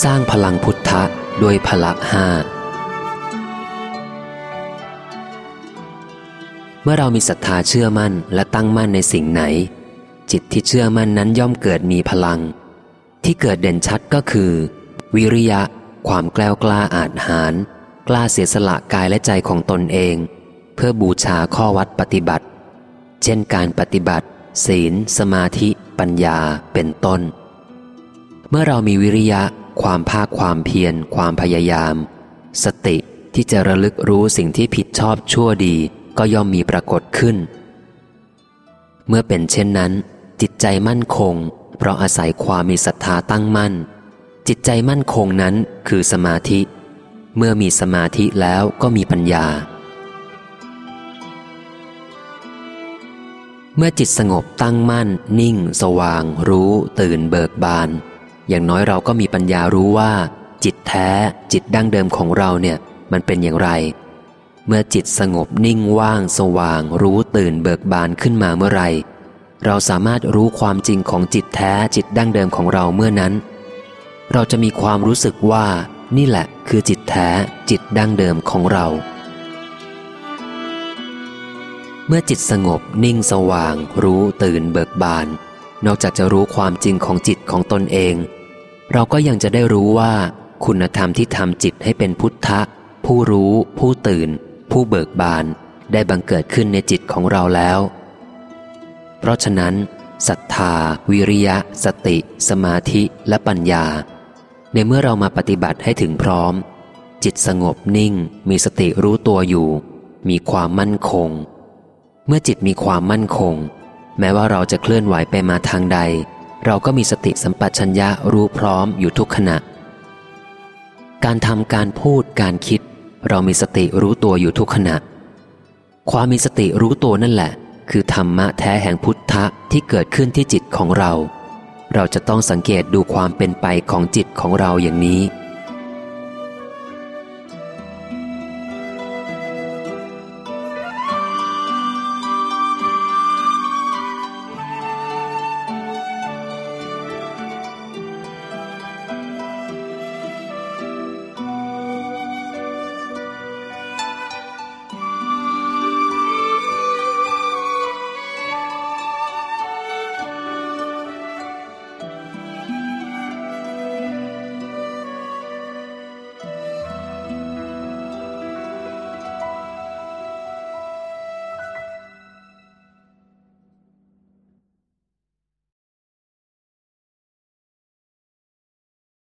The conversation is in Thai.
สร้างพลังพุทธะด้วยพละห้า เมื่อเรามีศรัทธาเชื่อมั่นและตั้งมั่นในสิ่งไหน จิตที่เชื่อมั่นนั้นย่อมเกิดมีพลัง ที่เกิดเด่นชัดก็คือ วิริยะ ความกล้ากล้าอาจหารกล้าเสียสละกายและใจของตนเอง เพื่อบูชาข้อวัดปฏิบัติ เช่นการปฏิบัติ ศีล สมาธิ ปัญญาเป็นต้น เมื่อเรามีวิริยะ ความภาคความเพียร ความพยายาม สติที่จะระลึกรู้สิ่งที่ผิดชอบชั่วดีก็ย่อมมีปรากฏขึ้น เมื่อเป็นเช่นนั้น จิตใจมั่นคง เพราะอาศัยความมีศรัทธาตั้งมั่น จิตใจมั่นคงนั้นคือสมาธิ เมื่อมีสมาธิแล้วก็มีปัญญา เมื่อจิตสงบตั้งมั่น นิ่ง สว่าง รู้ ตื่นเบิกบาน อย่างน้อยเราก็มีปัญญารู้ว่า จิตแท้ จิตดั้งเดิมของเราเนี่ย มันเป็นอย่างไร เมื่อจิตสงบนิ่งว่าง สว่าง รู้ตื่นเบิกบานขึ้นมาเมื่อไรเราสามารถรู้ความจริงของจิตแท้จิตดั้งเดิมของเราเมื่อนั้น เราจะมีความรู้สึกว่านี่แหละคือจิตแท้จิตดั้งเดิมของเรา เมื่อจิตสงบนิ่งสว่าง รู้ตื่นเบิกบาน นอกจากจะรู้ความจริงของจิตของตนเอง เราก็ยังจะได้รู้ว่าคุณธรรมที่ทำจิตให้เป็นพุทธะ ผู้รู้ ผู้ตื่น ผู้เบิกบาน ได้บังเกิดขึ้นในจิตของเราแล้ว เพราะฉะนั้นศรัทธา วิริยะ สติ สมาธิและปัญญา ในเมื่อเรามาปฏิบัติให้ถึงพร้อม จิตสงบนิ่ง มีสติรู้ตัวอยู่ มีความมั่นคง เมื่อจิตมีความมั่นคง แม้ว่าเราจะเคลื่อนไหวไปมาทางใด เราก็มีสติสัมปชัญญะรู้พร้อมอยู่ทุกขณะ การทำการพูดการคิด เรามีสติรู้ตัวอยู่ทุกขณะ ความมีสติรู้ตัวนั่นแหละ คือธรรมะแท้แห่งพุทธะที่เกิดขึ้นที่จิตของเรา เราจะต้องสังเกตดูความเป็นไปของจิตของเราอย่างนี้